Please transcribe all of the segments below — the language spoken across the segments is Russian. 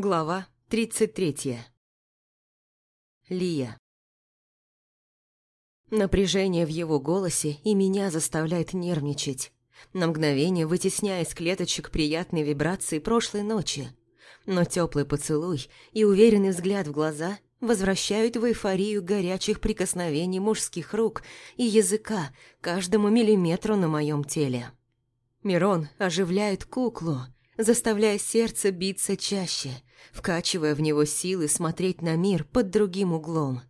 Глава 33. Лия. Напряжение в его голосе и меня заставляет нервничать, на мгновение вытесняя из клеточек приятные вибрации прошлой ночи. Но теплый поцелуй и уверенный взгляд в глаза возвращают в эйфорию горячих прикосновений мужских рук и языка каждому миллиметру на моем теле. Мирон оживляет куклу – заставляя сердце биться чаще, вкачивая в него силы смотреть на мир под другим углом.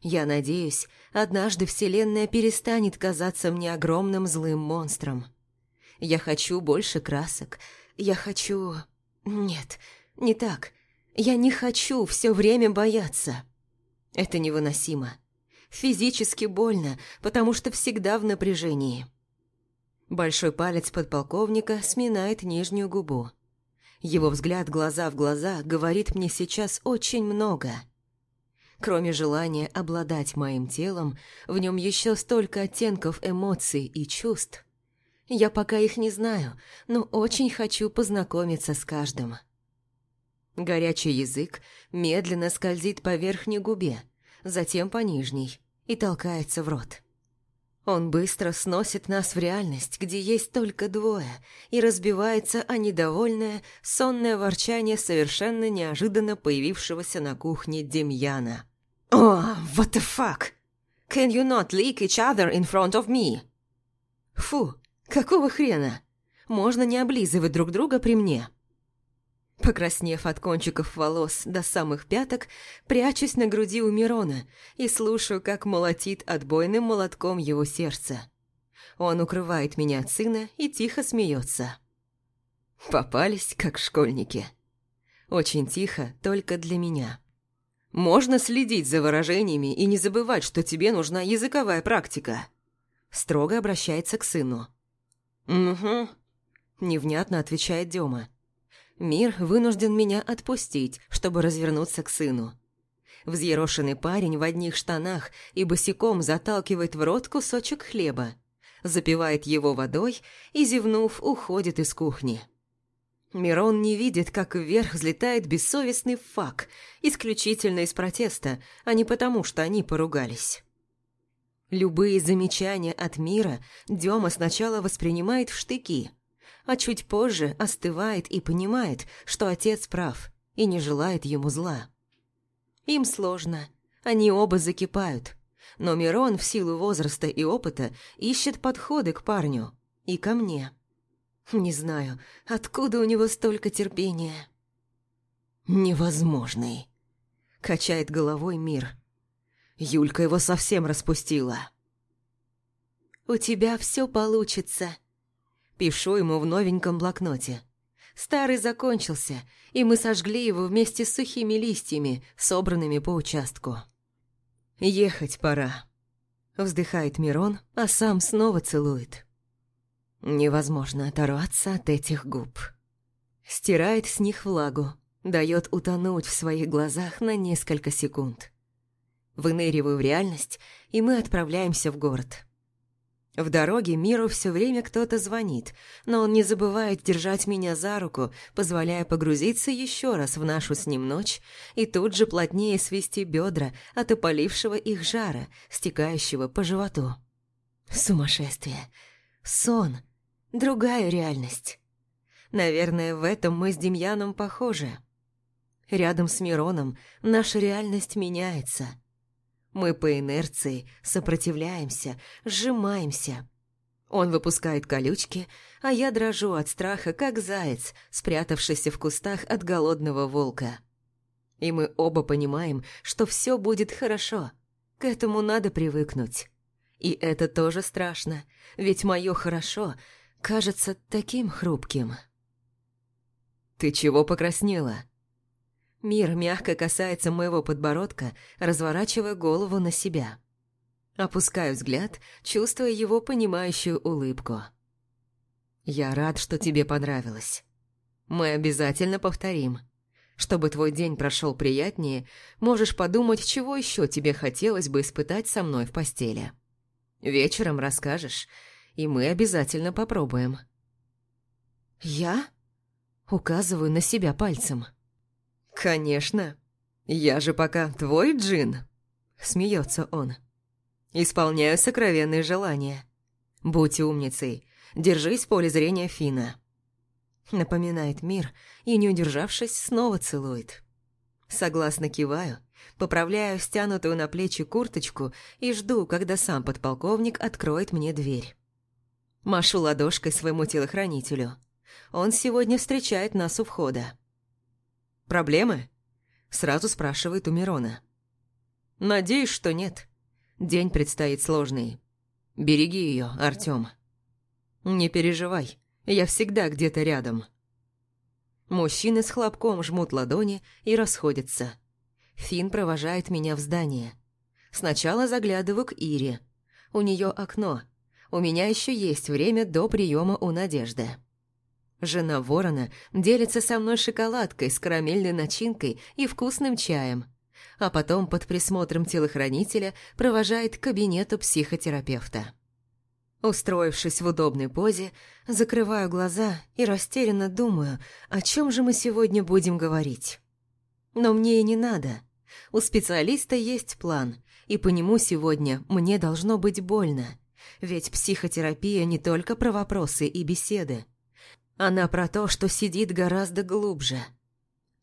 Я надеюсь, однажды Вселенная перестанет казаться мне огромным злым монстром. Я хочу больше красок. Я хочу... Нет, не так. Я не хочу все время бояться. Это невыносимо. Физически больно, потому что всегда в напряжении. Большой палец подполковника сминает нижнюю губу. Его взгляд глаза в глаза говорит мне сейчас очень много. Кроме желания обладать моим телом, в нем еще столько оттенков эмоций и чувств. Я пока их не знаю, но очень хочу познакомиться с каждым. Горячий язык медленно скользит по верхней губе, затем по нижней и толкается в рот. Он быстро сносит нас в реальность, где есть только двое, и разбивается о недовольное, сонное ворчание совершенно неожиданно появившегося на кухне Демьяна. «О, oh, what the fuck? Can you not lick each other in front of me?» «Фу, какого хрена? Можно не облизывать друг друга при мне?» Покраснев от кончиков волос до самых пяток, прячусь на груди у Мирона и слушаю, как молотит отбойным молотком его сердце. Он укрывает меня от сына и тихо смеется. Попались, как школьники. Очень тихо, только для меня. Можно следить за выражениями и не забывать, что тебе нужна языковая практика. Строго обращается к сыну. «Угу», – невнятно отвечает Дема. Мир вынужден меня отпустить, чтобы развернуться к сыну. Взъерошенный парень в одних штанах и босиком заталкивает в рот кусочек хлеба, запивает его водой и, зевнув, уходит из кухни. Мирон не видит, как вверх взлетает бессовестный фак, исключительно из протеста, а не потому, что они поругались. Любые замечания от мира Дема сначала воспринимает в штыки – а чуть позже остывает и понимает, что отец прав и не желает ему зла. Им сложно, они оба закипают, но Мирон в силу возраста и опыта ищет подходы к парню и ко мне. Не знаю, откуда у него столько терпения. «Невозможный», — качает головой мир. Юлька его совсем распустила. «У тебя все получится», Пишу ему в новеньком блокноте. Старый закончился, и мы сожгли его вместе с сухими листьями, собранными по участку. «Ехать пора», — вздыхает Мирон, а сам снова целует. Невозможно оторваться от этих губ. Стирает с них влагу, дает утонуть в своих глазах на несколько секунд. Выныриваю в реальность, и мы отправляемся в город. В дороге Миру все время кто-то звонит, но он не забывает держать меня за руку, позволяя погрузиться еще раз в нашу с ним ночь и тут же плотнее свести бедра от опалившего их жара, стекающего по животу. Сумасшествие. Сон. Другая реальность. Наверное, в этом мы с Демьяном похожи. Рядом с Мироном наша реальность меняется – мы по инерции сопротивляемся, сжимаемся. Он выпускает колючки, а я дрожу от страха, как заяц, спрятавшийся в кустах от голодного волка. И мы оба понимаем, что все будет хорошо. К этому надо привыкнуть. И это тоже страшно, ведь мое «хорошо» кажется таким хрупким. «Ты чего покраснела?» Мир мягко касается моего подбородка, разворачивая голову на себя. Опускаю взгляд, чувствуя его понимающую улыбку. «Я рад, что тебе понравилось. Мы обязательно повторим. Чтобы твой день прошел приятнее, можешь подумать, чего еще тебе хотелось бы испытать со мной в постели. Вечером расскажешь, и мы обязательно попробуем». «Я?» Указываю на себя пальцем. «Конечно. Я же пока твой джин», — смеется он. «Исполняю сокровенные желания. Будь умницей, держись в поле зрения Фина. Напоминает мир и, не удержавшись, снова целует. Согласно киваю, поправляю стянутую на плечи курточку и жду, когда сам подполковник откроет мне дверь. Машу ладошкой своему телохранителю. Он сегодня встречает нас у входа. «Проблемы?» – сразу спрашивает у Мирона. «Надеюсь, что нет. День предстоит сложный. Береги ее, Артём». «Не переживай, я всегда где-то рядом». Мужчины с хлопком жмут ладони и расходятся. Фин провожает меня в здание. Сначала заглядываю к Ире. У нее окно. У меня еще есть время до приема у Надежды. Жена ворона делится со мной шоколадкой с карамельной начинкой и вкусным чаем, а потом под присмотром телохранителя провожает к кабинету психотерапевта. Устроившись в удобной позе, закрываю глаза и растерянно думаю, о чем же мы сегодня будем говорить. Но мне и не надо. У специалиста есть план, и по нему сегодня мне должно быть больно. Ведь психотерапия не только про вопросы и беседы. Она про то, что сидит гораздо глубже.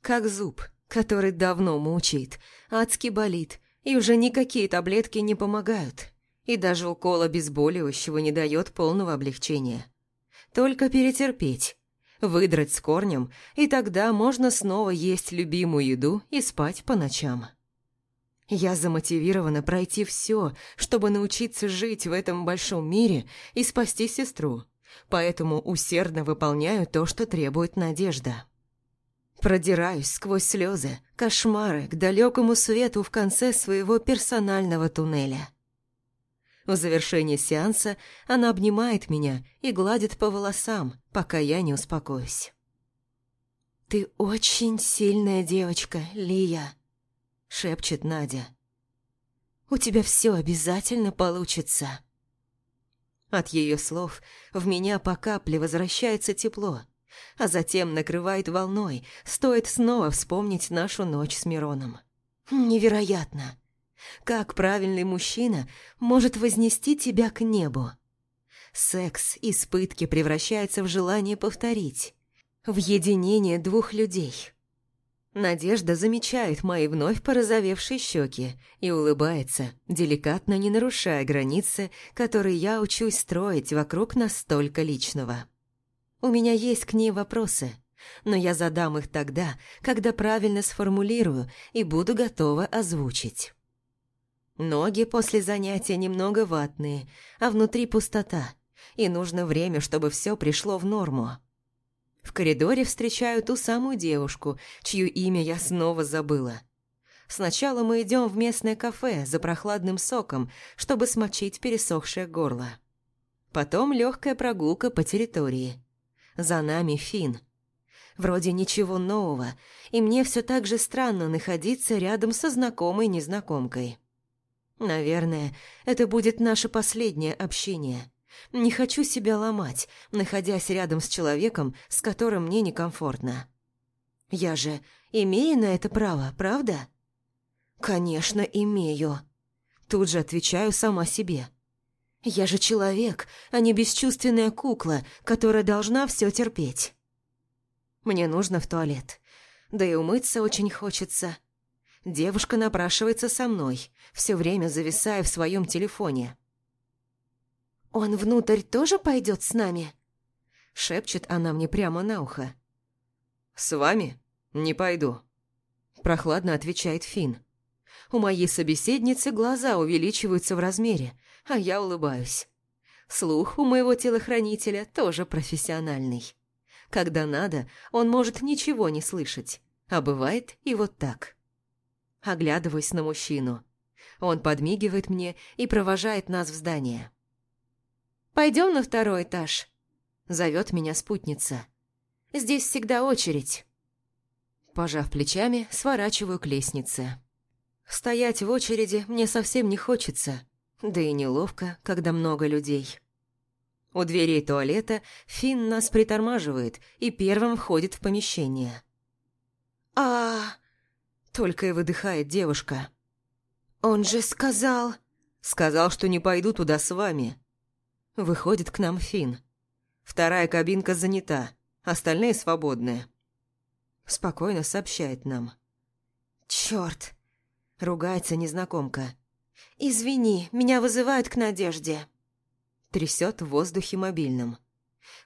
Как зуб, который давно мучает, адски болит, и уже никакие таблетки не помогают. И даже укол обезболивающего не дает полного облегчения. Только перетерпеть, выдрать с корнем, и тогда можно снова есть любимую еду и спать по ночам. Я замотивирована пройти все, чтобы научиться жить в этом большом мире и спасти сестру поэтому усердно выполняю то, что требует надежда. Продираюсь сквозь слезы, кошмары к далекому свету в конце своего персонального туннеля. В завершении сеанса она обнимает меня и гладит по волосам, пока я не успокоюсь. «Ты очень сильная девочка, Лия», — шепчет Надя. «У тебя все обязательно получится». От ее слов в меня по капле возвращается тепло, а затем накрывает волной, стоит снова вспомнить нашу ночь с Мироном. Невероятно! Как правильный мужчина может вознести тебя к небу? Секс из пытки превращается в желание повторить, в единение двух людей – Надежда замечает мои вновь порозовевшие щеки и улыбается, деликатно не нарушая границы, которые я учусь строить вокруг настолько личного. У меня есть к ней вопросы, но я задам их тогда, когда правильно сформулирую и буду готова озвучить. Ноги после занятия немного ватные, а внутри пустота, и нужно время, чтобы все пришло в норму. В коридоре встречаю ту самую девушку, чье имя я снова забыла. Сначала мы идем в местное кафе за прохладным соком, чтобы смочить пересохшее горло. Потом легкая прогулка по территории. За нами Фин. Вроде ничего нового, и мне все так же странно находиться рядом со знакомой незнакомкой. Наверное, это будет наше последнее общение. Не хочу себя ломать, находясь рядом с человеком, с которым мне некомфортно. Я же имею на это право, правда? Конечно, имею. Тут же отвечаю сама себе. Я же человек, а не бесчувственная кукла, которая должна все терпеть. Мне нужно в туалет. Да и умыться очень хочется. Девушка напрашивается со мной, все время зависая в своем телефоне. «Он внутрь тоже пойдет с нами?» Шепчет она мне прямо на ухо. «С вами? Не пойду», – прохладно отвечает Финн. У моей собеседницы глаза увеличиваются в размере, а я улыбаюсь. Слух у моего телохранителя тоже профессиональный. Когда надо, он может ничего не слышать, а бывает и вот так. Оглядываюсь на мужчину. Он подмигивает мне и провожает нас в здание. Пойдем на второй этаж», – зовет меня спутница. «Здесь всегда очередь». Пожав плечами, сворачиваю к лестнице. Стоять в очереди мне совсем не хочется, да и неловко, когда много людей. У дверей туалета Финн нас притормаживает и первым входит в помещение. а Только и выдыхает девушка. «Он же сказал...» «Сказал, что не пойду туда с вами». Выходит к нам Фин. Вторая кабинка занята, остальные свободны. Спокойно сообщает нам. «Чёрт!» – ругается незнакомка. «Извини, меня вызывают к Надежде». Трясет в воздухе мобильным.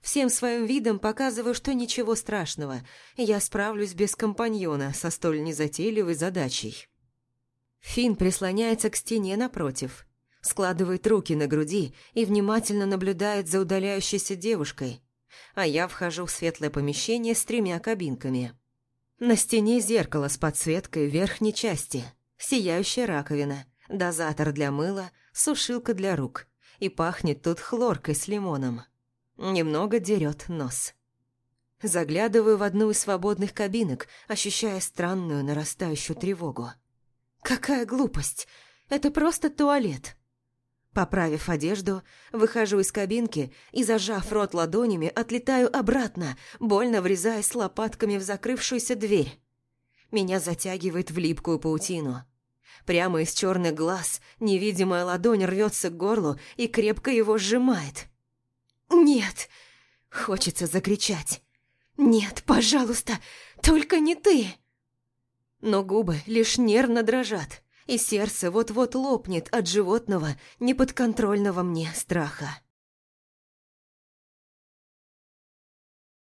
Всем своим видом показываю, что ничего страшного, я справлюсь без компаньона со столь незатейливой задачей. Фин прислоняется к стене напротив, складывает руки на груди и внимательно наблюдает за удаляющейся девушкой, а я вхожу в светлое помещение с тремя кабинками. На стене зеркало с подсветкой верхней части, сияющая раковина, дозатор для мыла, сушилка для рук, и пахнет тут хлоркой с лимоном. Немного дерет нос. Заглядываю в одну из свободных кабинок, ощущая странную нарастающую тревогу. Какая глупость! Это просто туалет. Поправив одежду, выхожу из кабинки и, зажав рот ладонями, отлетаю обратно, больно врезаясь лопатками в закрывшуюся дверь. Меня затягивает в липкую паутину. Прямо из черных глаз невидимая ладонь рвется к горлу и крепко его сжимает. «Нет!» — хочется закричать. «Нет, пожалуйста, только не ты!» но губы лишь нервно дрожат, и сердце вот-вот лопнет от животного, неподконтрольного мне страха.